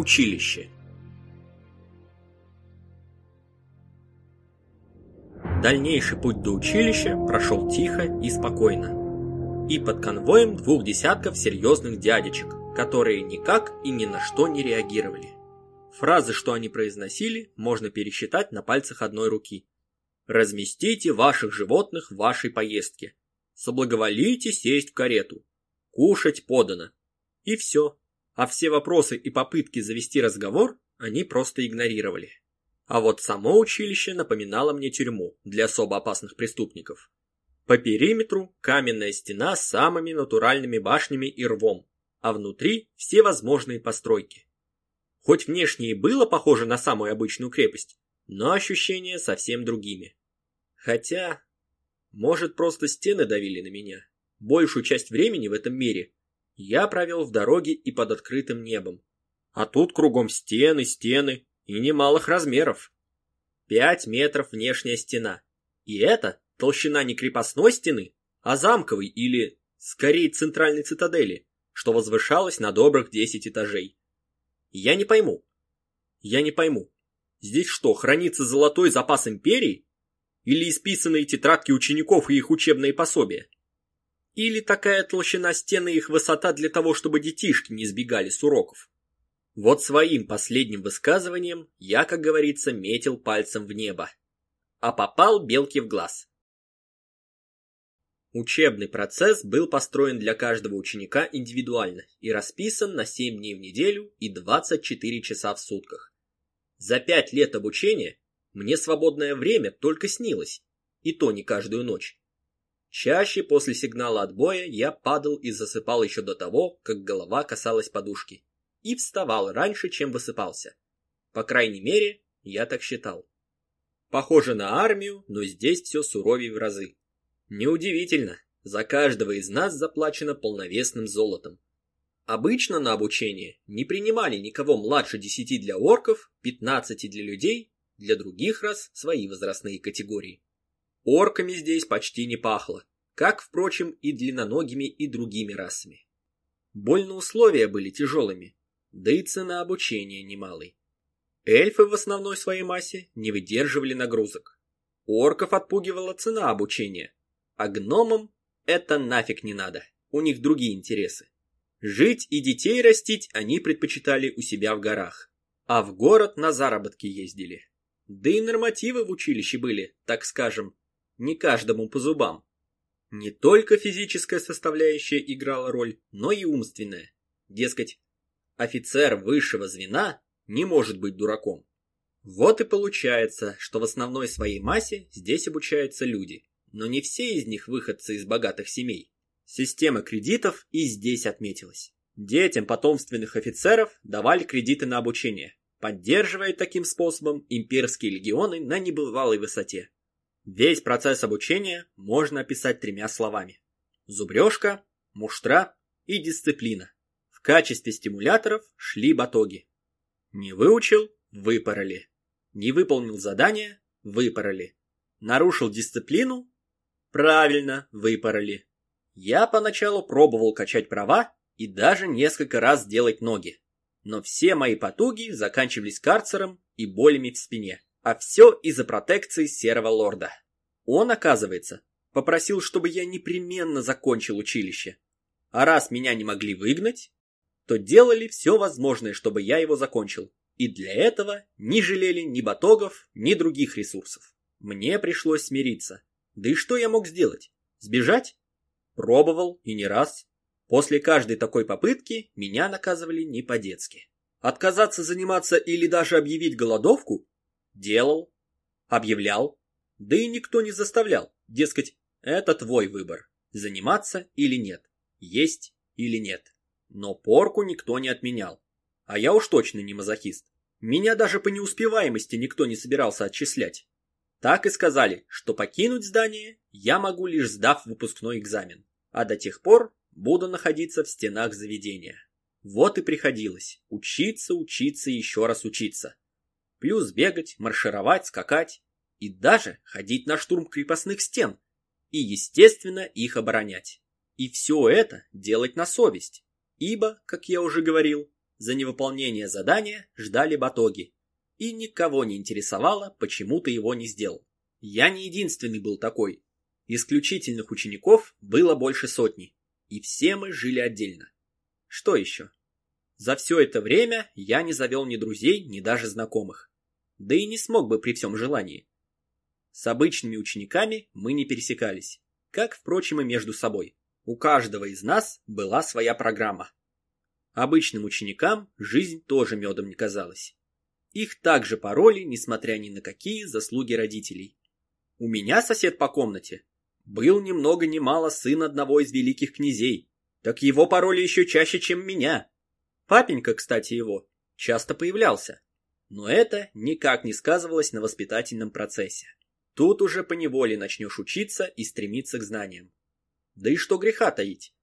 Училище. Дальнейший путь до училища прошел тихо и спокойно. И под конвоем двух десятков серьезных дядечек, которые никак и ни на что не реагировали. Фразы, что они произносили, можно пересчитать на пальцах одной руки. Разместите ваших животных в вашей поездке. Соблаговолите сесть в карету. Кушать подано. И все. А все вопросы и попытки завести разговор они просто игнорировали. А вот само училище напоминало мне тюрьму для особо опасных преступников. По периметру каменная стена с самыми натуральными башнями и рвом, а внутри все возможные постройки. Хоть внешне и было похоже на самую обычную крепость, но ощущения совсем другими. Хотя, может, просто стены давили на меня. Большую часть времени в этом мире я провел в дороге и под открытым небом. А тут кругом стены, стены и немалых размеров. Пять метров внешняя стена. И это толщина не крепостной стены, а замковой или, скорее, центральной цитадели, что возвышалась на добрых десять этажей. Я не пойму. Я не пойму. Здесь что, хранится золотой запас империи? Или исписанные тетрадки учеников и их учебные пособия? Или такая толщина стены и их высота для того, чтобы детишки не сбегали с уроков? Вот своим последним высказыванием я, как говорится, метил пальцем в небо. А попал белке в глаз. Учебный процесс был построен для каждого ученика индивидуально и расписан на 7 дней в неделю и 24 часа в сутках. За 5 лет обучения мне свободное время только снилось, и то не каждую ночь. Чаще после сигнала отбоя я падал и засыпал еще до того, как голова касалась подушки, и вставал раньше, чем высыпался. По крайней мере, я так считал. Похоже на армию, но здесь все суровее в разы. Неудивительно, за каждого из нас заплачено полновесным золотом. Обычно на обучение не принимали никого младше 10 для орков, 15 для людей, для других рас свои возрастные категории. Орками здесь почти не пахло, как, впрочем, и длинноногими и другими расами. Больно условия были тяжелыми, да и цена обучения немалой. Эльфы в основной своей массе не выдерживали нагрузок. Орков отпугивала цена обучения, а гномам это нафиг не надо, у них другие интересы. Жить и детей растить они предпочитали у себя в горах, а в город на заработки ездили. Да и нормативы в училище были, так скажем, не каждому по зубам. Не только физическая составляющая играла роль, но и умственная. Дескать, офицер высшего звена не может быть дураком. Вот и получается, что в основной своей массе здесь обучаются люди, но не все из них выходцы из богатых семей. Система кредитов и здесь отметилась. Детям потомственных офицеров давали кредиты на обучение, поддерживая таким способом имперские легионы на небывалой высоте. Весь процесс обучения можно описать тремя словами. Зубрежка, муштра и дисциплина. В качестве стимуляторов шли батоги. Не выучил – выпороли. Не выполнил задание – выпороли. Нарушил дисциплину Правильно, выпороли. Я поначалу пробовал качать права и даже несколько раз делать ноги. Но все мои потуги заканчивались карцером и болями в спине. А все из-за протекции серого лорда. Он, оказывается, попросил, чтобы я непременно закончил училище. А раз меня не могли выгнать, то делали все возможное, чтобы я его закончил. И для этого не жалели ни батогов, ни других ресурсов. Мне пришлось смириться. Да и что я мог сделать? Сбежать? Пробовал и не раз. После каждой такой попытки меня наказывали не по-детски. Отказаться заниматься или даже объявить голодовку? Делал. Объявлял. Да и никто не заставлял. Дескать, это твой выбор. Заниматься или нет. Есть или нет. Но порку никто не отменял. А я уж точно не мазохист. Меня даже по неуспеваемости никто не собирался отчислять. Так и сказали, что покинуть здание я могу лишь сдав выпускной экзамен, а до тех пор буду находиться в стенах заведения. Вот и приходилось учиться, учиться и еще раз учиться. Плюс бегать, маршировать, скакать и даже ходить на штурм крепостных стен и, естественно, их оборонять. И все это делать на совесть, ибо, как я уже говорил, за невыполнение задания ждали батоги. И никого не интересовало, почему ты его не сделал. Я не единственный был такой. Исключительных учеников было больше сотни. И все мы жили отдельно. Что еще? За все это время я не завел ни друзей, ни даже знакомых. Да и не смог бы при всем желании. С обычными учениками мы не пересекались, как, впрочем, и между собой. У каждого из нас была своя программа. Обычным ученикам жизнь тоже медом не казалась. Их также пороли, несмотря ни на какие заслуги родителей. У меня сосед по комнате был ни много ни мало сын одного из великих князей, так его пороли еще чаще, чем меня. Папенька, кстати, его часто появлялся. Но это никак не сказывалось на воспитательном процессе. Тут уже поневоле начнешь учиться и стремиться к знаниям. Да и что греха таить.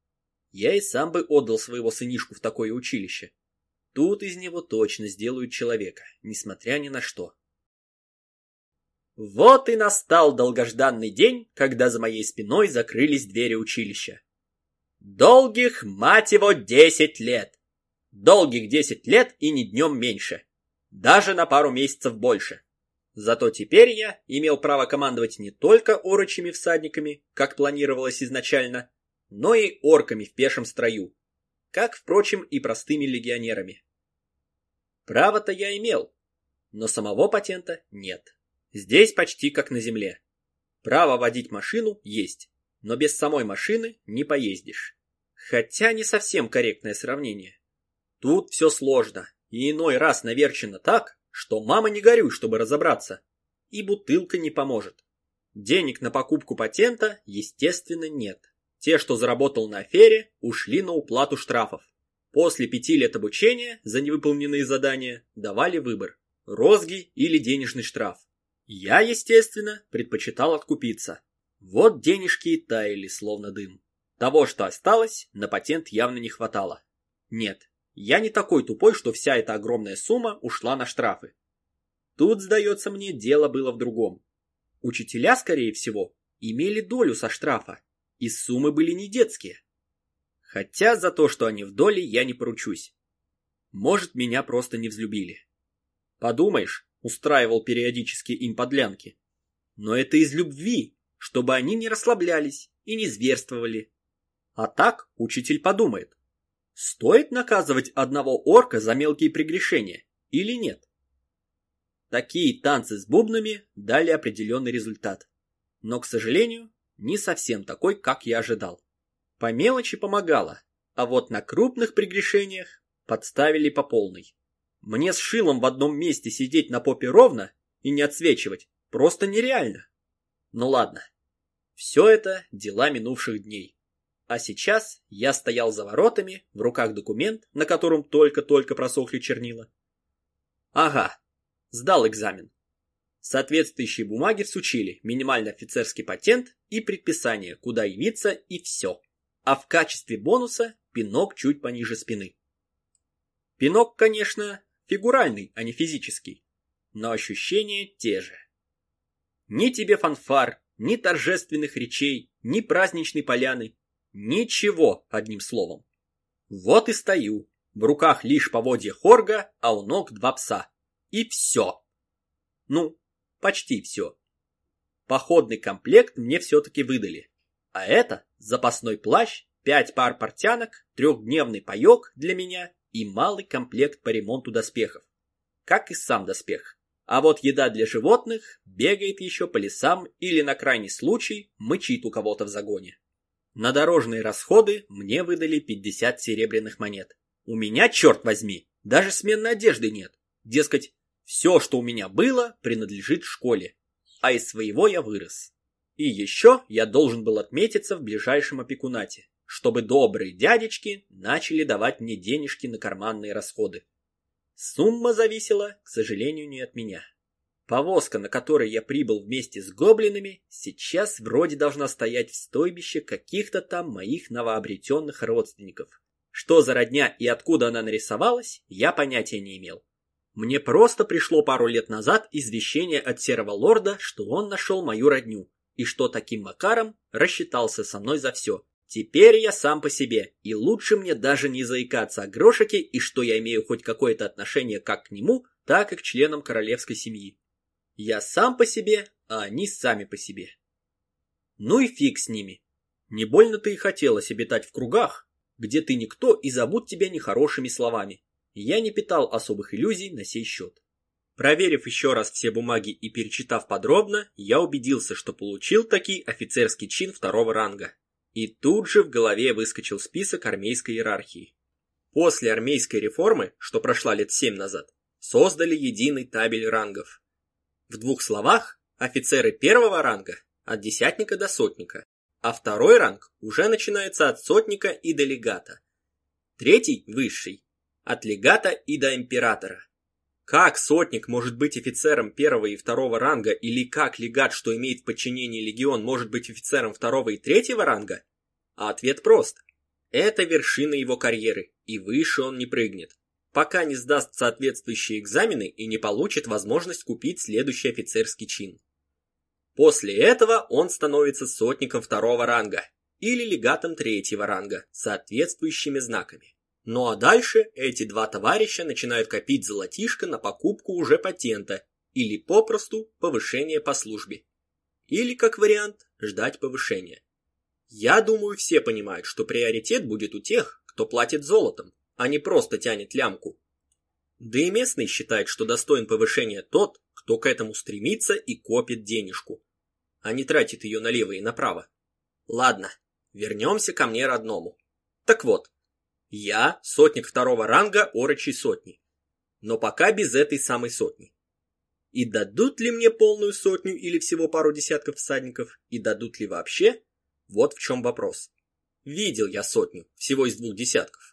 Я и сам бы отдал своего сынишку в такое училище. Тут из него точно сделают человека, несмотря ни на что. Вот и настал долгожданный день, когда за моей спиной закрылись двери училища. Долгих, мать его, десять лет. Долгих десять лет и ни днем меньше. Даже на пару месяцев больше. Зато теперь я имел право командовать не только орочими всадниками, как планировалось изначально, но и орками в пешем строю, как, впрочем, и простыми легионерами. Право-то я имел, но самого патента нет. Здесь почти как на земле. Право водить машину есть, но без самой машины не поездишь. Хотя не совсем корректное сравнение. Тут все сложно, и иной раз наверчено так, что мама не горюй, чтобы разобраться. И бутылка не поможет. Денег на покупку патента, естественно, нет. Те, что заработал на афере, ушли на уплату штрафов. После пяти лет обучения за невыполненные задания давали выбор – розги или денежный штраф. Я, естественно, предпочитал откупиться. Вот денежки и таяли, словно дым. Того, что осталось, на патент явно не хватало. Нет, я не такой тупой, что вся эта огромная сумма ушла на штрафы. Тут, сдается мне, дело было в другом. Учителя, скорее всего, имели долю со штрафа, и суммы были не детские. Хотя за то, что они в доле, я не поручусь. Может, меня просто не взлюбили. Подумаешь, устраивал периодически им подлянки. Но это из любви, чтобы они не расслаблялись и не зверствовали. А так учитель подумает, Стоит наказывать одного орка за мелкие прегрешения или нет? Такие танцы с бубнами дали определенный результат. Но, к сожалению, не совсем такой, как я ожидал. По мелочи помогало, а вот на крупных прегрешениях подставили по полной. Мне с шилом в одном месте сидеть на попе ровно и не отсвечивать просто нереально. Ну ладно, все это дела минувших дней. А сейчас я стоял за воротами, в руках документ, на котором только-только просохли чернила. Ага, сдал экзамен. Соответствующие бумаги всучили, минимальный офицерский патент и предписание, куда явиться и все. А в качестве бонуса пинок чуть пониже спины. Пинок, конечно, фигуральный, а не физический, но ощущения те же. Ни тебе фанфар, ни торжественных речей, ни праздничной поляны, Ничего, одним словом. Вот и стою. В руках лишь поводья хорга, а у ног два пса. И все. Ну, почти все. Походный комплект мне все-таки выдали. А это запасной плащ, пять пар портянок, трехдневный паек для меня и малый комплект по ремонту доспехов. Как и сам доспех. А вот еда для животных бегает еще по лесам или на крайний случай мычит у кого-то в загоне. На дорожные расходы мне выдали 50 серебряных монет. У меня, черт возьми, даже сменной одежды нет. Дескать, все, что у меня было, принадлежит школе, а из своего я вырос. И еще я должен был отметиться в ближайшем опекунате, чтобы добрые дядечки начали давать мне денежки на карманные расходы. Сумма зависела, к сожалению, не от меня. Повозка, на которой я прибыл вместе с гоблинами, сейчас вроде должна стоять в стойбище каких-то там моих новообретенных родственников. Что за родня и откуда она нарисовалась, я понятия не имел. Мне просто пришло пару лет назад извещение от Серого Лорда, что он нашел мою родню, и что таким макаром рассчитался со мной за все, Теперь я сам по себе, и лучше мне даже не заикаться о грошике и что я имею хоть какое-то отношение как к нему, так и к членам королевской семьи. Я сам по себе, а они сами по себе. Ну и фиг с ними. Не больно-то и хотелось обитать в кругах, где ты никто и зовут тебя нехорошими словами. Я не питал особых иллюзий на сей счет. Проверив еще раз все бумаги и перечитав подробно, я убедился, что получил таки офицерский чин второго ранга. И тут же в голове выскочил список армейской иерархии. После армейской реформы, что прошла лет семь назад, создали единый табель рангов. В двух словах, офицеры первого ранга от десятника до сотника, а второй ранг уже начинается от сотника и до легата. Третий, высший, от легата и до императора. Как сотник может быть офицером первого и второго ранга, или как легат, что имеет в подчинении легион, может быть офицером второго и третьего ранга? А ответ прост. Это вершина его карьеры, и выше он не прыгнет, пока не сдаст соответствующие экзамены и не получит возможность купить следующий офицерский чин. После этого он становится сотником второго ранга или легатом третьего ранга с соответствующими знаками. Ну а дальше эти два товарища начинают копить золотишко на покупку уже патента или попросту повышение по службе. Или, как вариант, ждать повышения. Я думаю, все понимают, что приоритет будет у тех, кто платит золотом, а не просто тянет лямку. Да и местный считает, что достоин повышения тот, кто к этому стремится и копит денежку, а не тратит ее налево и направо. Ладно, вернемся ко мне родному. Так вот, я сотник второго ранга орочей сотни. Но пока без этой самой сотни. И дадут ли мне полную сотню или всего пару десятков всадников, и дадут ли вообще? Вот в чем вопрос. Видел я сотню, всего из двух десятков.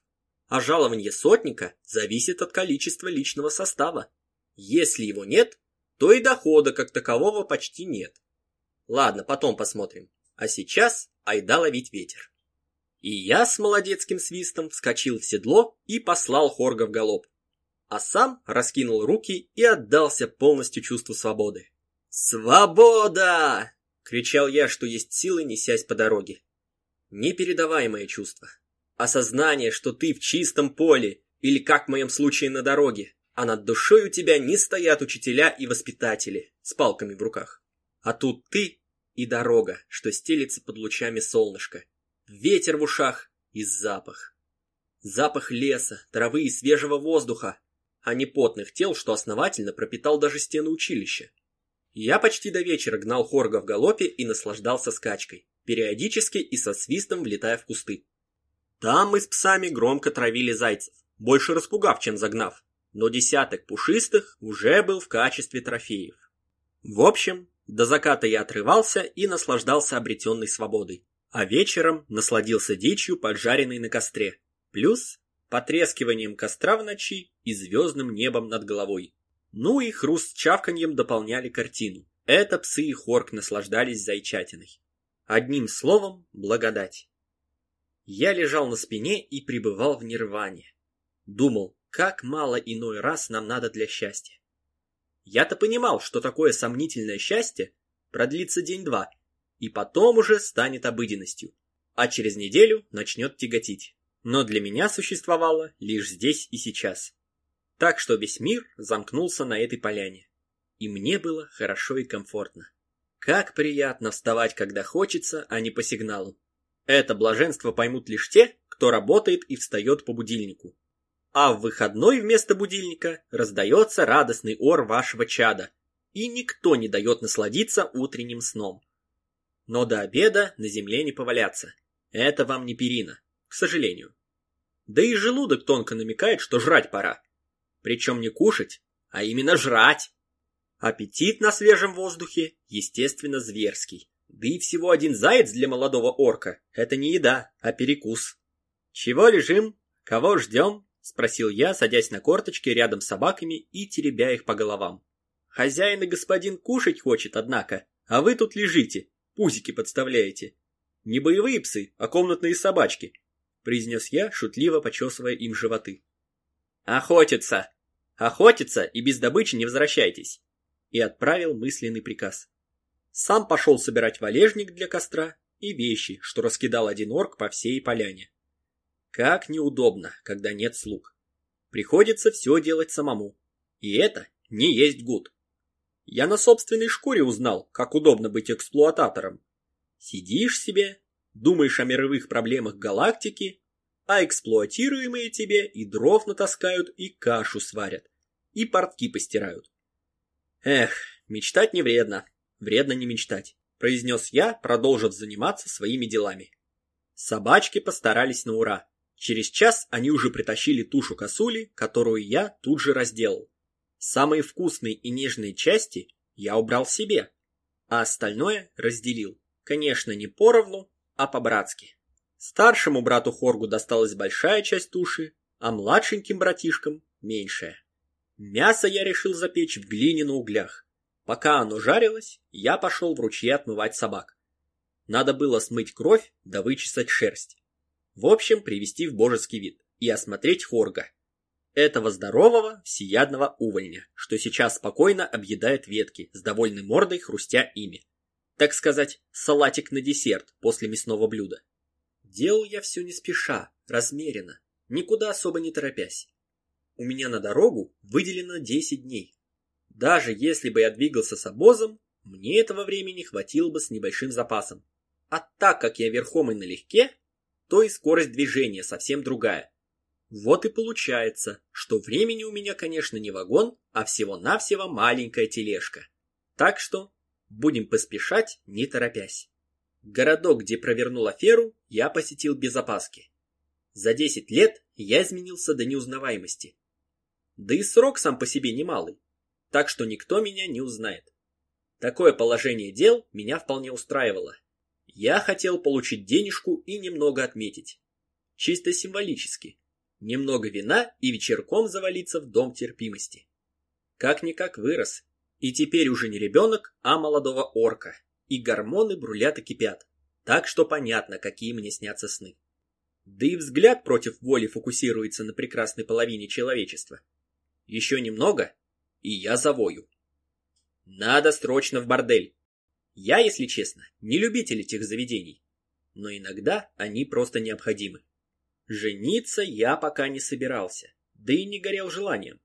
А жалование сотника зависит от количества личного состава. Если его нет, то и дохода как такового почти нет. Ладно, потом посмотрим. А сейчас айда ловить ветер. И я с молодецким свистом вскочил в седло и послал Хорга в галоп. А сам раскинул руки и отдался полностью чувству свободы. «Свобода!» — кричал я, что есть силы, несясь по дороге. Непередаваемое чувство. Осознание, что ты в чистом поле, или, как в моем случае, на дороге, а над душой у тебя не стоят учителя и воспитатели с палками в руках. А тут ты и дорога, что стелится под лучами солнышка, ветер в ушах и запах. Запах леса, травы и свежего воздуха, а не потных тел, что основательно пропитал даже стены училища. Я почти до вечера гнал Хорга в галопе и наслаждался скачкой, периодически и со свистом влетая в кусты. Там мы с псами громко травили зайцев, больше распугав, чем загнав, но десяток пушистых уже был в качестве трофеев. В общем, до заката я отрывался и наслаждался обретенной свободой а вечером насладился дичью, поджаренной на костре, плюс потрескиванием костра в ночи и звездным небом над головой. Ну и хруст чавканьем дополняли картину. Это псы и хорк наслаждались зайчатиной. Одним словом, благодать. Я лежал на спине и пребывал в нирване. Думал, как мало иной раз нам надо для счастья. Я-то понимал, что такое сомнительное счастье продлится день-два, и потом уже станет обыденностью, а через неделю начнет тяготить. Но для меня существовало лишь здесь и сейчас. Так что весь мир замкнулся на этой поляне. И мне было хорошо и комфортно. Как приятно вставать, когда хочется, а не по сигналу. Это блаженство поймут лишь те, кто работает и встает по будильнику. А в выходной вместо будильника раздается радостный ор вашего чада, и никто не дает насладиться утренним сном. Но до обеда на земле не поваляться. Это вам не перина, к сожалению. Да и желудок тонко намекает, что жрать пора. Причем не кушать, а именно жрать. Аппетит на свежем воздухе, естественно, зверский. Да и всего один заяц для молодого орка – это не еда, а перекус. «Чего лежим? Кого ждем?» – спросил я, садясь на корточки рядом с собаками и теребя их по головам. «Хозяин и господин кушать хочет, однако, а вы тут лежите, пузики подставляете. Не боевые псы, а комнатные собачки, произнес я, шутливо почесывая им животы. Охотиться! Охотиться и без добычи не возвращайтесь. И отправил мысленный приказ. Сам пошел собирать валежник для костра и вещи, что раскидал один орк по всей поляне. Как неудобно, когда нет слуг. Приходится все делать самому. И это не есть гуд. Я на собственной шкуре узнал, как удобно быть эксплуататором. Сидишь себе, думаешь о мировых проблемах галактики, а эксплуатируемые тебе и дров натаскают, и кашу сварят, и портки постирают. Эх, мечтать не вредно, вредно не мечтать, произнес я, продолжив заниматься своими делами. Собачки постарались на ура. Через час они уже притащили тушу косули, которую я тут же разделал. Самые вкусные и нежные части я убрал себе, а остальное разделил. Конечно, не поровну, а по-братски. Старшему брату Хоргу досталась большая часть туши, а младшеньким братишкам – меньшая. Мясо я решил запечь в глине на углях. Пока оно жарилось, я пошел в ручье отмывать собак. Надо было смыть кровь да вычесать шерсть. В общем, привести в божеский вид и осмотреть Хорга. Этого здорового, всеядного увольня, что сейчас спокойно объедает ветки, с довольной мордой хрустя ими. Так сказать, салатик на десерт после мясного блюда. Делал я все не спеша, размеренно, никуда особо не торопясь. У меня на дорогу выделено 10 дней. Даже если бы я двигался с обозом, мне этого времени хватило бы с небольшим запасом. А так как я верхом и налегке, то и скорость движения совсем другая. Вот и получается, что времени у меня, конечно, не вагон, а всего-навсего маленькая тележка. Так что будем поспешать, не торопясь. Городок, где провернул аферу, я посетил без опаски. За 10 лет я изменился до неузнаваемости. Да и срок сам по себе немалый, так что никто меня не узнает. Такое положение дел меня вполне устраивало. Я хотел получить денежку и немного отметить. Чисто символически. Немного вина и вечерком завалиться в дом терпимости. Как-никак вырос. И теперь уже не ребенок, а молодого орка и гормоны брулят и кипят. Так что понятно, какие мне снятся сны. Да и взгляд против воли фокусируется на прекрасной половине человечества. Еще немного, и я завою. Надо срочно в бордель. Я, если честно, не любитель этих заведений. Но иногда они просто необходимы. Жениться я пока не собирался, да и не горел желанием.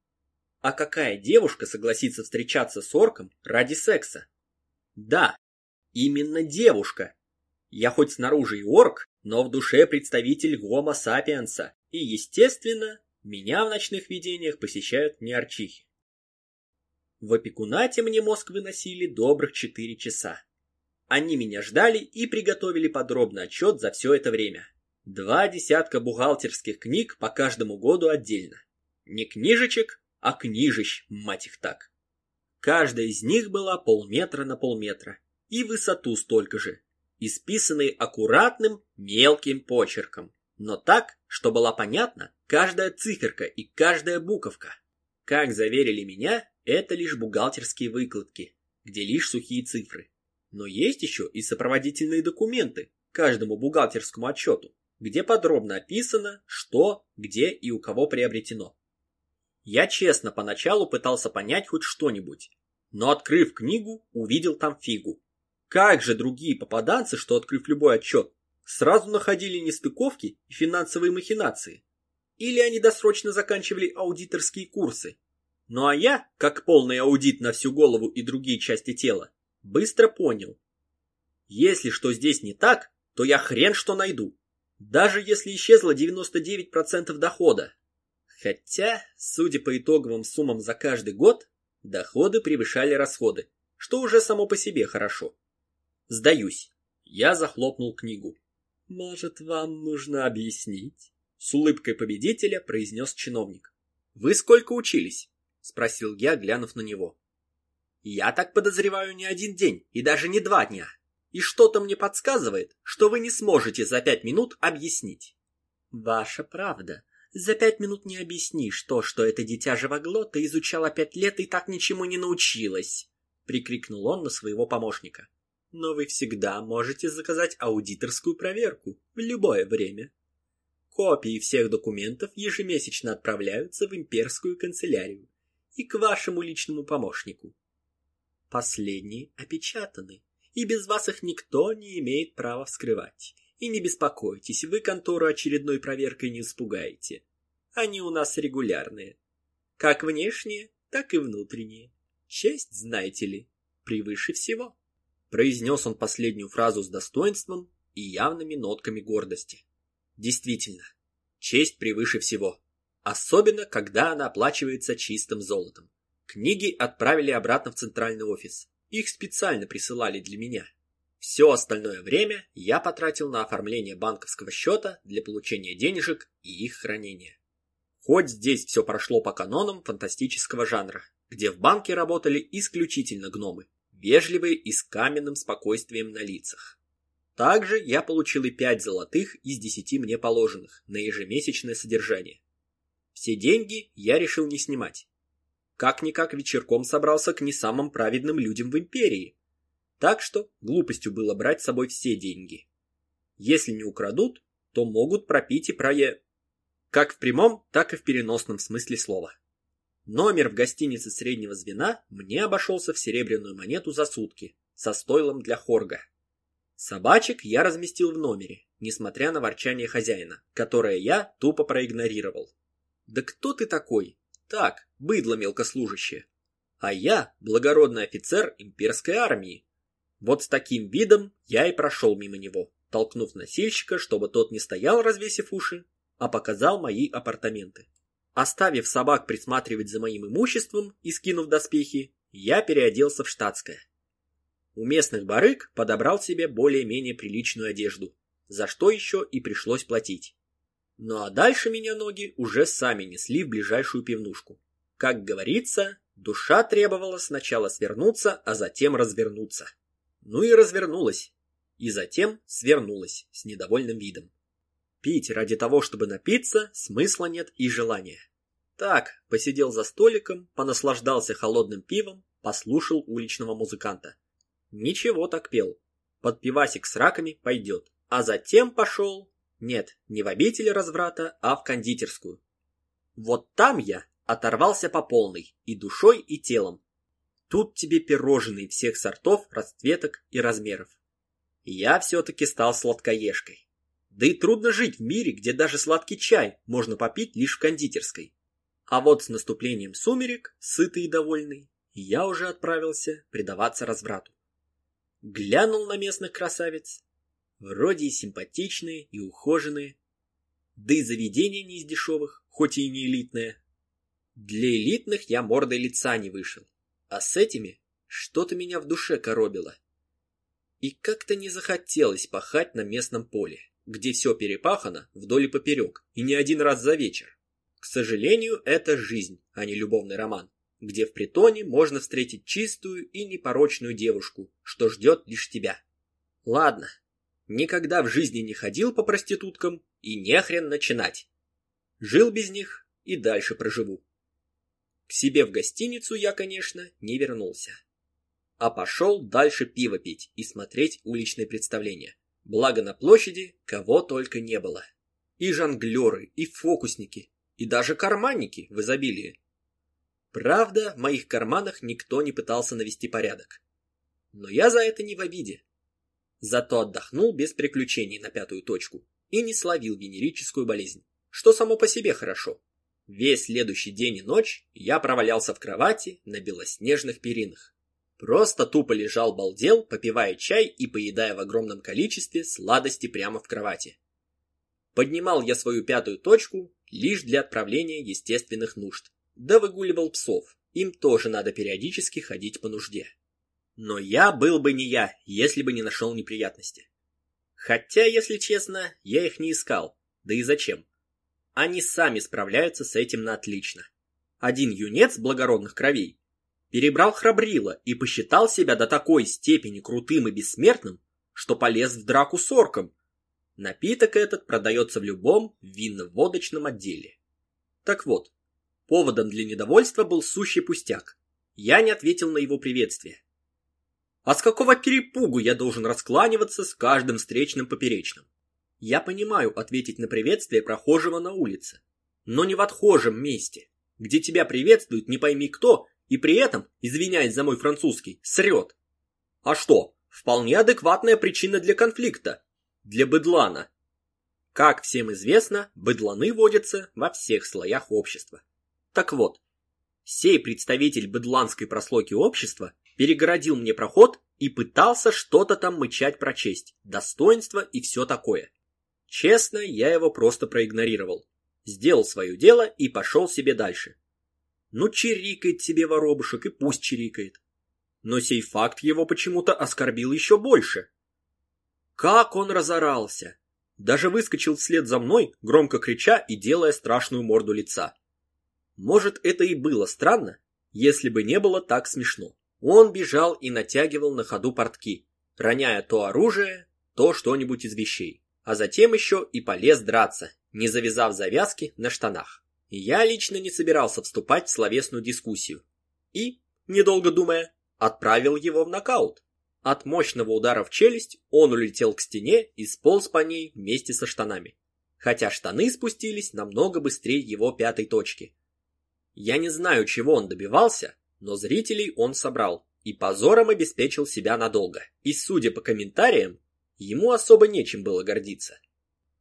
А какая девушка согласится встречаться с орком ради секса? Да, Именно девушка. Я хоть снаружи и орк, но в душе представитель гомо сапиенса, и, естественно, меня в ночных видениях посещают не арчихи. В опекунате мне мозг выносили добрых четыре часа. Они меня ждали и приготовили подробный отчет за все это время. Два десятка бухгалтерских книг по каждому году отдельно. Не книжечек, а книжищ, мать их так. Каждая из них была полметра на полметра и высоту столько же, исписанные аккуратным мелким почерком, но так, что была понятна каждая циферка и каждая буковка. Как заверили меня, это лишь бухгалтерские выкладки, где лишь сухие цифры. Но есть еще и сопроводительные документы каждому бухгалтерскому отчету, где подробно описано, что, где и у кого приобретено. Я честно поначалу пытался понять хоть что-нибудь, но открыв книгу, увидел там фигу. Как же другие попаданцы, что открыв любой отчет, сразу находили нестыковки и финансовые махинации? Или они досрочно заканчивали аудиторские курсы? Ну а я, как полный аудит на всю голову и другие части тела, быстро понял. Если что здесь не так, то я хрен что найду. Даже если исчезло 99% дохода. Хотя, судя по итоговым суммам за каждый год, доходы превышали расходы, что уже само по себе хорошо. Сдаюсь. Я захлопнул книгу. Может, вам нужно объяснить? С улыбкой победителя произнес чиновник. Вы сколько учились? Спросил я, глянув на него. Я так подозреваю не один день и даже не два дня. И что-то мне подсказывает, что вы не сможете за пять минут объяснить. Ваша правда. За пять минут не объяснишь то, что это дитя живоглота изучало пять лет и так ничему не научилась, прикрикнул он на своего помощника но вы всегда можете заказать аудиторскую проверку в любое время. Копии всех документов ежемесячно отправляются в имперскую канцелярию и к вашему личному помощнику. Последние опечатаны, и без вас их никто не имеет права вскрывать. И не беспокойтесь, вы контору очередной проверкой не испугаете. Они у нас регулярные. Как внешние, так и внутренние. Честь, знаете ли, превыше всего. Произнес он последнюю фразу с достоинством и явными нотками гордости. Действительно, честь превыше всего. Особенно, когда она оплачивается чистым золотом. Книги отправили обратно в центральный офис. Их специально присылали для меня. Все остальное время я потратил на оформление банковского счета для получения денежек и их хранения. Хоть здесь все прошло по канонам фантастического жанра, где в банке работали исключительно гномы, вежливые и с каменным спокойствием на лицах. Также я получил и пять золотых из десяти мне положенных на ежемесячное содержание. Все деньги я решил не снимать. Как-никак вечерком собрался к не самым праведным людям в империи. Так что глупостью было брать с собой все деньги. Если не украдут, то могут пропить и прое... Как в прямом, так и в переносном смысле слова. Номер в гостинице среднего звена мне обошелся в серебряную монету за сутки, со стойлом для хорга. Собачек я разместил в номере, несмотря на ворчание хозяина, которое я тупо проигнорировал. Да кто ты такой? Так, быдло мелкослужащее. А я благородный офицер имперской армии. Вот с таким видом я и прошел мимо него, толкнув носильщика, чтобы тот не стоял, развесив уши, а показал мои апартаменты. Оставив собак присматривать за моим имуществом и скинув доспехи, я переоделся в штатское. У местных барыг подобрал себе более-менее приличную одежду, за что еще и пришлось платить. Ну а дальше меня ноги уже сами несли в ближайшую пивнушку. Как говорится, душа требовала сначала свернуться, а затем развернуться. Ну и развернулась. И затем свернулась с недовольным видом. Пить ради того, чтобы напиться, смысла нет и желания. Так, посидел за столиком, понаслаждался холодным пивом, послушал уличного музыканта. Ничего так пел. Под пивасик с раками пойдет. А затем пошел... Нет, не в обитель разврата, а в кондитерскую. Вот там я оторвался по полной, и душой, и телом. Тут тебе пирожные всех сортов, расцветок и размеров. Я все-таки стал сладкоежкой. Да и трудно жить в мире, где даже сладкий чай можно попить лишь в кондитерской. А вот с наступлением сумерек, сытый и довольный, я уже отправился предаваться разврату. Глянул на местных красавиц. Вроде и симпатичные, и ухоженные. Да и заведение не из дешевых, хоть и не элитное. Для элитных я мордой лица не вышел. А с этими что-то меня в душе коробило. И как-то не захотелось пахать на местном поле где все перепахано вдоль и поперек, и не один раз за вечер. К сожалению, это жизнь, а не любовный роман, где в притоне можно встретить чистую и непорочную девушку, что ждет лишь тебя. Ладно, никогда в жизни не ходил по проституткам и не хрен начинать. Жил без них и дальше проживу. К себе в гостиницу я, конечно, не вернулся. А пошел дальше пиво пить и смотреть уличные представления. Благо на площади кого только не было. И жонглеры, и фокусники, и даже карманники в изобилии. Правда, в моих карманах никто не пытался навести порядок. Но я за это не в обиде. Зато отдохнул без приключений на пятую точку и не словил венерическую болезнь, что само по себе хорошо. Весь следующий день и ночь я провалялся в кровати на белоснежных перинах. Просто тупо лежал балдел, попивая чай и поедая в огромном количестве сладости прямо в кровати. Поднимал я свою пятую точку лишь для отправления естественных нужд. Да выгуливал псов, им тоже надо периодически ходить по нужде. Но я был бы не я, если бы не нашел неприятности. Хотя, если честно, я их не искал. Да и зачем? Они сами справляются с этим на отлично. Один юнец благородных кровей перебрал храбрило и посчитал себя до такой степени крутым и бессмертным, что полез в драку с орком. Напиток этот продается в любом винно-водочном отделе. Так вот, поводом для недовольства был сущий пустяк. Я не ответил на его приветствие. А с какого перепугу я должен раскланиваться с каждым встречным поперечным? Я понимаю ответить на приветствие прохожего на улице, но не в отхожем месте, где тебя приветствует не пойми кто и при этом, извиняясь за мой французский, срет. А что, Вполне адекватная причина для конфликта. Для быдлана. Как всем известно, быдланы водятся во всех слоях общества. Так вот, сей представитель быдланской прослойки общества перегородил мне проход и пытался что-то там мычать про честь, достоинство и все такое. Честно, я его просто проигнорировал. Сделал свое дело и пошел себе дальше. Ну, чирикает себе воробушек и пусть чирикает. Но сей факт его почему-то оскорбил еще больше. Как он разорался! Даже выскочил вслед за мной, громко крича и делая страшную морду лица. Может, это и было странно, если бы не было так смешно. Он бежал и натягивал на ходу портки, роняя то оружие, то что-нибудь из вещей а затем еще и полез драться, не завязав завязки на штанах. Я лично не собирался вступать в словесную дискуссию. И, недолго думая, отправил его в нокаут. От мощного удара в челюсть он улетел к стене и сполз по ней вместе со штанами. Хотя штаны спустились намного быстрее его пятой точки. Я не знаю, чего он добивался, но зрителей он собрал и позором обеспечил себя надолго. И, судя по комментариям, ему особо нечем было гордиться.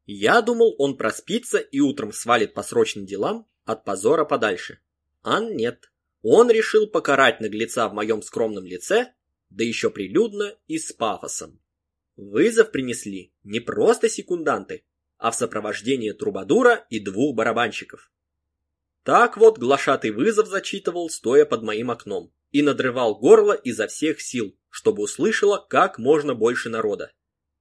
Я думал, он проспится и утром свалит по срочным делам от позора подальше. А нет. Он решил покарать наглеца в моем скромном лице, да еще прилюдно и с пафосом. Вызов принесли не просто секунданты, а в сопровождении трубадура и двух барабанщиков. Так вот глашатый вызов зачитывал, стоя под моим окном, и надрывал горло изо всех сил, чтобы услышало как можно больше народа.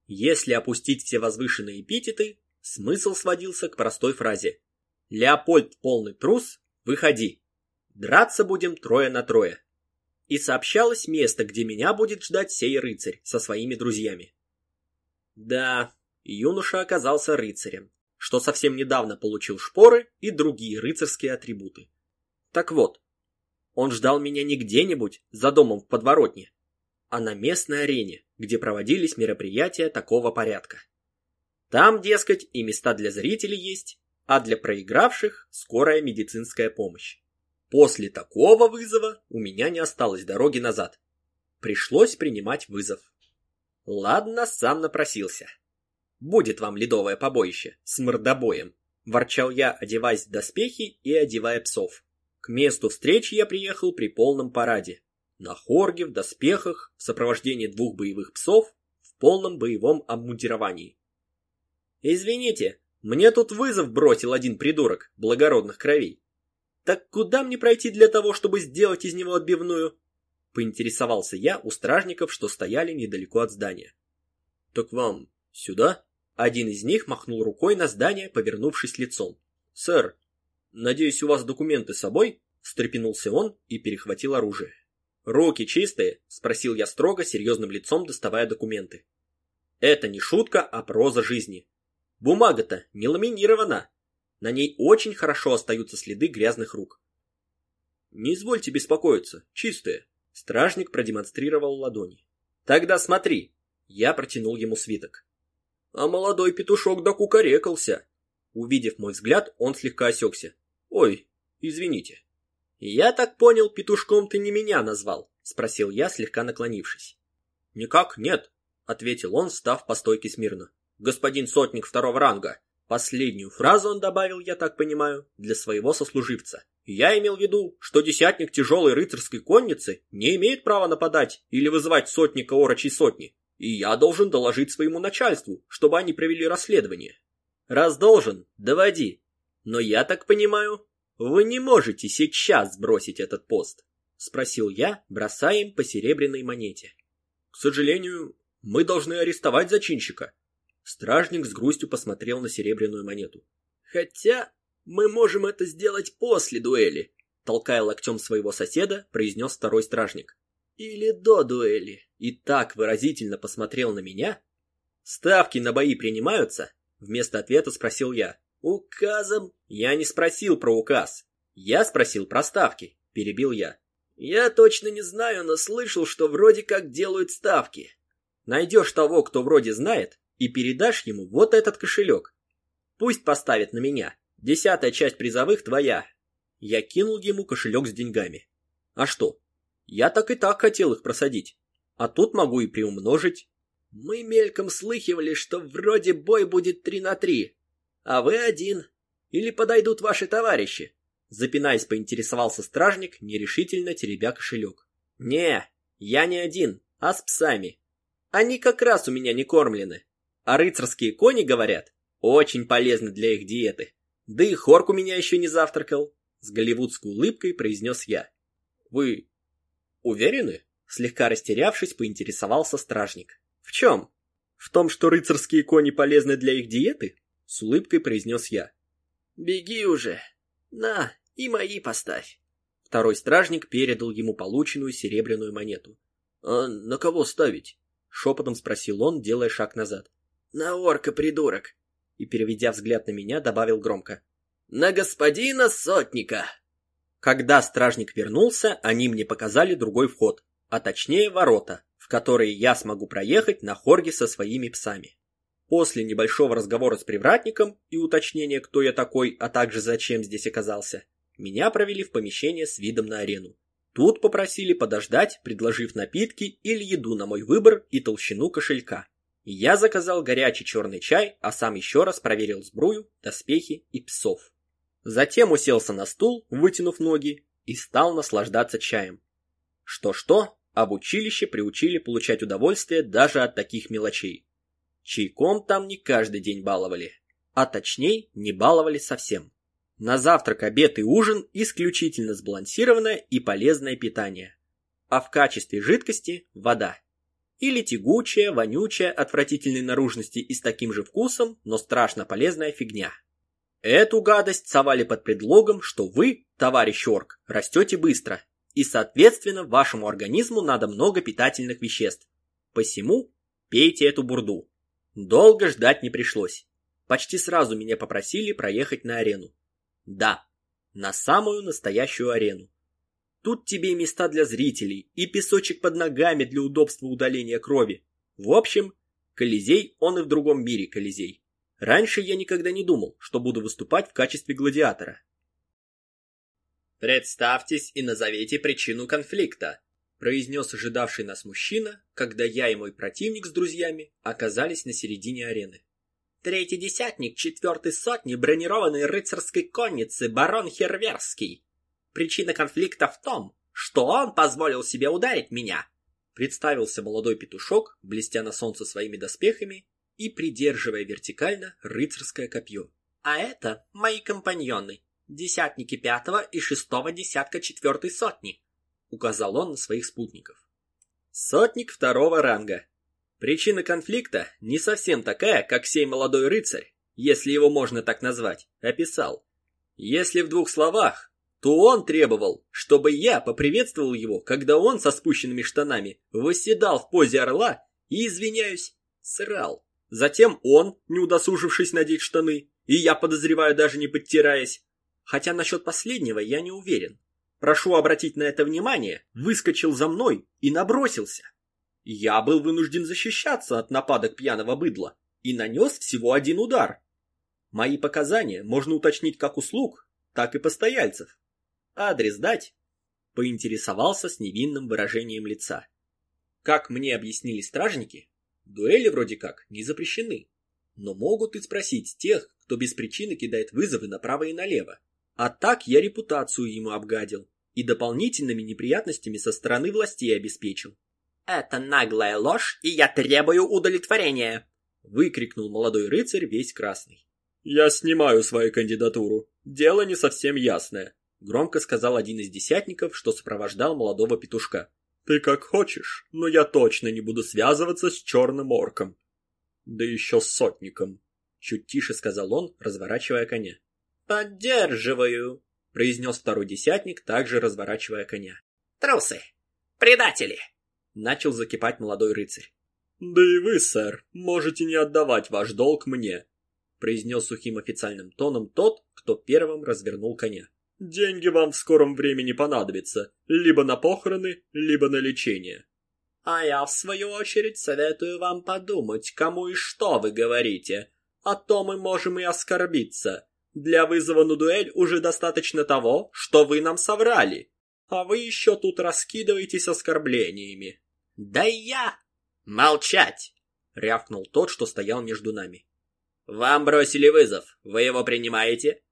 Если опустить все возвышенные эпитеты, смысл сводился к простой фразе. «Леопольд полный трус, выходи. Драться будем трое на трое». И сообщалось место, где меня будет ждать сей рыцарь со своими друзьями. Да, юноша оказался рыцарем, что совсем недавно получил шпоры и другие рыцарские атрибуты. Так вот, он ждал меня не где-нибудь за домом в подворотне, а на местной арене, где проводились мероприятия такого порядка. Там, дескать, и места для зрителей есть, а для проигравших скорая медицинская помощь. После такого вызова у меня не осталось дороги назад. Пришлось принимать вызов. Ладно, сам напросился. Будет вам ледовое побоище с мордобоем, ворчал я, одеваясь в доспехи и одевая псов. К месту встречи я приехал при полном параде, на хорге, в доспехах, в сопровождении двух боевых псов, в полном боевом обмундировании. «Извините, мне тут вызов бросил один придурок благородных кровей. Так куда мне пройти для того, чтобы сделать из него отбивную?» Поинтересовался я у стражников, что стояли недалеко от здания. «Так вам сюда?» Один из них махнул рукой на здание, повернувшись лицом. «Сэр, надеюсь, у вас документы с собой?» Встрепенулся он и перехватил оружие. «Руки чистые?» – спросил я строго, серьезным лицом доставая документы. «Это не шутка, а проза жизни. Бумага-то не ламинирована. На ней очень хорошо остаются следы грязных рук». «Не извольте беспокоиться, чистые», – стражник продемонстрировал ладони. «Тогда смотри». Я протянул ему свиток. А молодой петушок докукарекался. Увидев мой взгляд, он слегка осекся. «Ой, извините». «Я так понял, петушком ты не меня назвал?» — спросил я, слегка наклонившись. «Никак нет», — ответил он, став по стойке смирно. «Господин сотник второго ранга». Последнюю фразу он добавил, я так понимаю, для своего сослуживца. Я имел в виду, что десятник тяжелой рыцарской конницы не имеет права нападать или вызывать сотника орочей сотни, и я должен доложить своему начальству, чтобы они провели расследование. Раз должен, доводи. Но я так понимаю, «Вы не можете сейчас сбросить этот пост?» — спросил я, бросая им по серебряной монете. «К сожалению, мы должны арестовать зачинщика». Стражник с грустью посмотрел на серебряную монету. «Хотя мы можем это сделать после дуэли», — толкая локтем своего соседа, произнес второй стражник. «Или до дуэли». И так выразительно посмотрел на меня. «Ставки на бои принимаются?» — вместо ответа спросил я. «Указом?» «Я не спросил про указ. Я спросил про ставки», — перебил я. «Я точно не знаю, но слышал, что вроде как делают ставки. Найдешь того, кто вроде знает, и передашь ему вот этот кошелек. Пусть поставит на меня. Десятая часть призовых твоя». Я кинул ему кошелек с деньгами. «А что? Я так и так хотел их просадить. А тут могу и приумножить. Мы мельком слыхивали, что вроде бой будет три на три, а вы один. Или подойдут ваши товарищи? Запинаясь, поинтересовался стражник, нерешительно теребя кошелек. Не, я не один, а с псами. Они как раз у меня не кормлены. А рыцарские кони, говорят, очень полезны для их диеты. Да и Хорк у меня еще не завтракал. С голливудской улыбкой произнес я. Вы уверены? Слегка растерявшись, поинтересовался стражник. В чем? В том, что рыцарские кони полезны для их диеты? С улыбкой произнес я. Беги уже. На, и мои поставь. Второй стражник передал ему полученную серебряную монету. «А на кого ставить?» — шепотом спросил он, делая шаг назад. «На орка, придурок!» И, переведя взгляд на меня, добавил громко. «На господина сотника!» Когда стражник вернулся, они мне показали другой вход, а точнее ворота, в которые я смогу проехать на хорге со своими псами. После небольшого разговора с привратником и уточнения, кто я такой, а также зачем здесь оказался, меня провели в помещение с видом на арену. Тут попросили подождать, предложив напитки или еду на мой выбор и толщину кошелька. я заказал горячий черный чай, а сам еще раз проверил сбрую, доспехи и псов. Затем уселся на стул, вытянув ноги, и стал наслаждаться чаем. Что-что, в училище приучили получать удовольствие даже от таких мелочей. Чайком там не каждый день баловали, а точнее не баловали совсем. На завтрак, обед и ужин исключительно сбалансированное и полезное питание. А в качестве жидкости – вода. Или тягучая, вонючая, отвратительной наружности и с таким же вкусом, но страшно полезная фигня. Эту гадость совали под предлогом, что вы, товарищ Орк, растете быстро, и, соответственно, вашему организму надо много питательных веществ. Посему пейте эту бурду. Долго ждать не пришлось. Почти сразу меня попросили проехать на арену. Да, на самую настоящую арену. Тут тебе и места для зрителей, и песочек под ногами для удобства удаления крови. В общем, Колизей, он и в другом мире Колизей. Раньше я никогда не думал, что буду выступать в качестве гладиатора. «Представьтесь и назовите причину конфликта», произнес ожидавший нас мужчина, когда я и мой противник с друзьями оказались на середине арены. Третий десятник четвертой сотни бронированной рыцарской конницы барон Херверский. Причина конфликта в том, что он позволил себе ударить меня. Представился молодой петушок, блестя на солнце своими доспехами и придерживая вертикально рыцарское копье. А это мои компаньоны, десятники пятого и шестого десятка четвертой сотни, указал он на своих спутников. Сотник второго ранга, Причина конфликта не совсем такая, как сей молодой рыцарь, если его можно так назвать, описал. Если в двух словах, то он требовал, чтобы я поприветствовал его, когда он со спущенными штанами восседал в позе орла и, извиняюсь, срал. Затем он, не удосужившись надеть штаны, и я подозреваю даже не подтираясь, хотя насчет последнего я не уверен. Прошу обратить на это внимание, выскочил за мной и набросился. Я был вынужден защищаться от нападок пьяного быдла и нанес всего один удар. Мои показания можно уточнить как услуг, так и постояльцев. Адрес дать? Поинтересовался с невинным выражением лица. Как мне объяснили стражники, дуэли вроде как не запрещены, но могут и спросить тех, кто без причины кидает вызовы направо и налево. А так я репутацию ему обгадил и дополнительными неприятностями со стороны властей обеспечил. «Это наглая ложь, и я требую удовлетворения!» Выкрикнул молодой рыцарь весь красный. «Я снимаю свою кандидатуру. Дело не совсем ясное», громко сказал один из десятников, что сопровождал молодого петушка. «Ты как хочешь, но я точно не буду связываться с черным орком». «Да еще с сотником», чуть тише сказал он, разворачивая коня. «Поддерживаю», произнес второй десятник, также разворачивая коня. «Трусы! Предатели!» Начал закипать молодой рыцарь. «Да и вы, сэр, можете не отдавать ваш долг мне», произнес сухим официальным тоном тот, кто первым развернул коня. «Деньги вам в скором времени понадобятся, либо на похороны, либо на лечение». «А я, в свою очередь, советую вам подумать, кому и что вы говорите, а то мы можем и оскорбиться. Для вызова на дуэль уже достаточно того, что вы нам соврали, а вы еще тут раскидываетесь оскорблениями». Да я! Молчать! Рявкнул тот, что стоял между нами. Вам бросили вызов, вы его принимаете?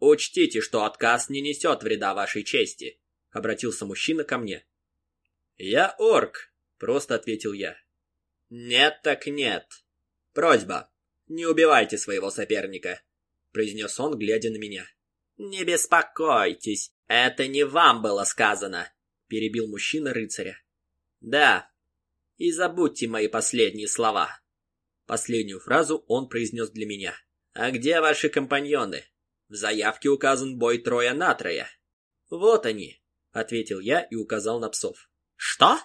Учтите, что отказ не несет вреда вашей чести, обратился мужчина ко мне. Я орк, просто ответил я. Нет так нет. Просьба, не убивайте своего соперника, произнес он, глядя на меня. Не беспокойтесь, это не вам было сказано, перебил мужчина рыцаря. Да, и забудьте мои последние слова. Последнюю фразу он произнес для меня. А где ваши компаньоны? В заявке указан бой Троя на Троя. Вот они, ответил я и указал на псов. Что?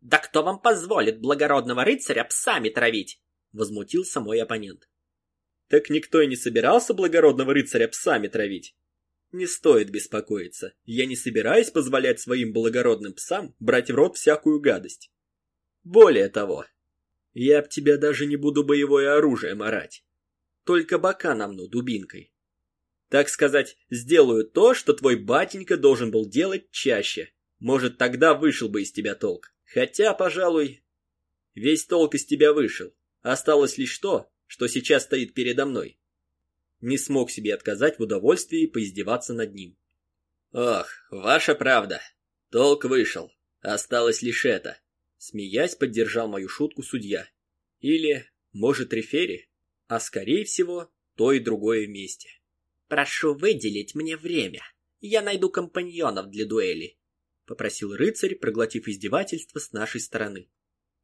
Да кто вам позволит благородного рыцаря псами травить? Возмутился мой оппонент. Так никто и не собирался благородного рыцаря псами травить. Не стоит беспокоиться. Я не собираюсь позволять своим благородным псам брать в рот всякую гадость. Более того, я об тебя даже не буду боевое оружие марать. Только бока намну дубинкой. Так сказать, сделаю то, что твой батенька должен был делать чаще. Может, тогда вышел бы из тебя толк. Хотя, пожалуй, весь толк из тебя вышел. Осталось лишь то, что сейчас стоит передо мной. Не смог себе отказать в удовольствии поиздеваться над ним. Ох, ваша правда. Толк вышел. Осталось лишь это. Смеясь, поддержал мою шутку судья. Или, может, рефери, а скорее всего, то и другое вместе. «Прошу выделить мне время. Я найду компаньонов для дуэли», — попросил рыцарь, проглотив издевательство с нашей стороны.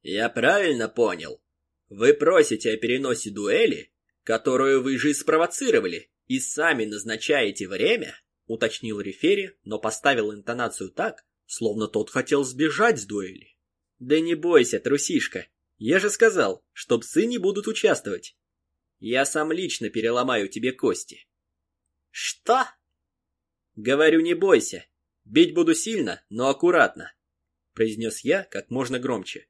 «Я правильно понял. Вы просите о переносе дуэли, которую вы же спровоцировали, и сами назначаете время?» — уточнил рефери, но поставил интонацию так, словно тот хотел сбежать с дуэли. Да не бойся, трусишка. Я же сказал, что псы не будут участвовать. Я сам лично переломаю тебе кости. Что? Говорю, не бойся. Бить буду сильно, но аккуратно, произнес я как можно громче.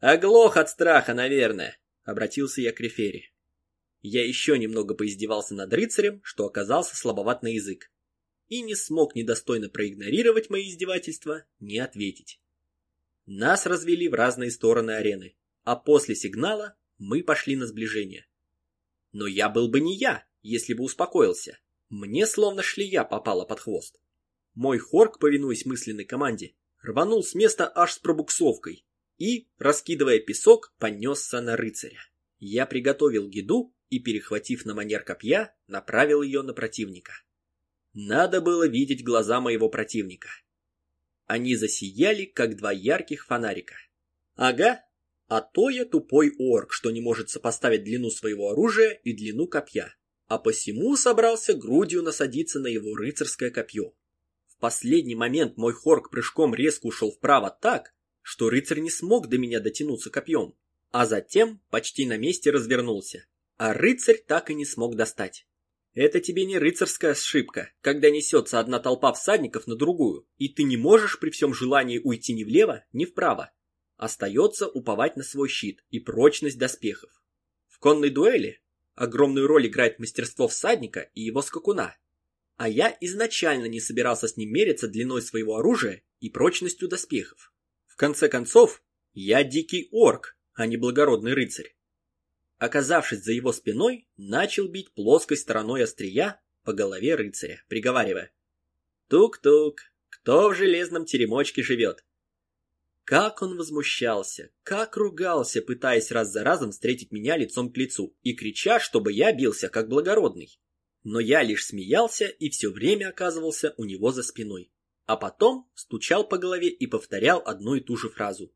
Оглох от страха, наверное, обратился я к Рефере. Я еще немного поиздевался над рыцарем, что оказался слабоват на язык, и не смог недостойно проигнорировать мои издевательства, не ответить. Нас развели в разные стороны арены, а после сигнала мы пошли на сближение. Но я был бы не я, если бы успокоился. Мне словно шлея попала под хвост. Мой хорк, повинуясь мысленной команде, рванул с места аж с пробуксовкой и, раскидывая песок, понесся на рыцаря. Я приготовил гиду и, перехватив на манер копья, направил ее на противника. Надо было видеть глаза моего противника. Они засияли, как два ярких фонарика. Ага, а то я тупой орк, что не может сопоставить длину своего оружия и длину копья, а посему собрался грудью насадиться на его рыцарское копье. В последний момент мой хорк прыжком резко ушел вправо так, что рыцарь не смог до меня дотянуться копьем, а затем почти на месте развернулся, а рыцарь так и не смог достать. Это тебе не рыцарская ошибка, когда несется одна толпа всадников на другую, и ты не можешь при всем желании уйти ни влево, ни вправо. Остается уповать на свой щит и прочность доспехов. В конной дуэли огромную роль играет мастерство всадника и его скакуна. А я изначально не собирался с ним мериться длиной своего оружия и прочностью доспехов. В конце концов, я дикий орк, а не благородный рыцарь оказавшись за его спиной, начал бить плоской стороной острия по голове рыцаря, приговаривая «Тук-тук, кто в железном теремочке живет?» Как он возмущался, как ругался, пытаясь раз за разом встретить меня лицом к лицу и крича, чтобы я бился как благородный. Но я лишь смеялся и все время оказывался у него за спиной. А потом стучал по голове и повторял одну и ту же фразу.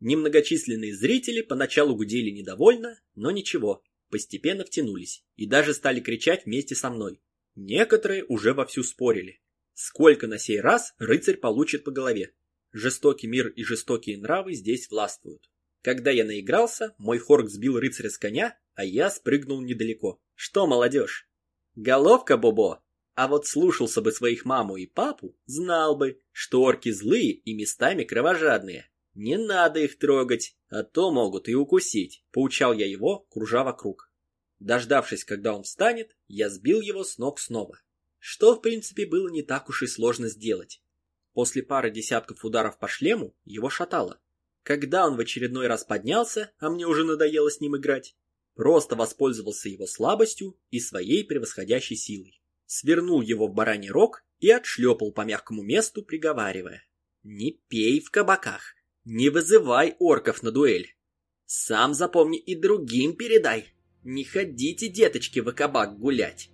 Немногочисленные зрители поначалу гудели недовольно, но ничего, постепенно втянулись и даже стали кричать вместе со мной. Некоторые уже вовсю спорили. Сколько на сей раз рыцарь получит по голове? Жестокий мир и жестокие нравы здесь властвуют. Когда я наигрался, мой хорк сбил рыцаря с коня, а я спрыгнул недалеко. Что, молодежь? Головка, Бобо? А вот слушался бы своих маму и папу, знал бы, что орки злые и местами кровожадные. «Не надо их трогать, а то могут и укусить», — поучал я его, кружа вокруг. Дождавшись, когда он встанет, я сбил его с ног снова. Что, в принципе, было не так уж и сложно сделать. После пары десятков ударов по шлему его шатало. Когда он в очередной раз поднялся, а мне уже надоело с ним играть, просто воспользовался его слабостью и своей превосходящей силой. Свернул его в бараний рог и отшлепал по мягкому месту, приговаривая. «Не пей в кабаках, не вызывай орков на дуэль. Сам запомни и другим передай. Не ходите, деточки, в кабак гулять.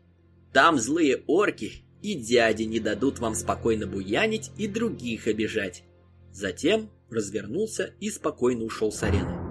Там злые орки и дяди не дадут вам спокойно буянить и других обижать». Затем развернулся и спокойно ушел с арены.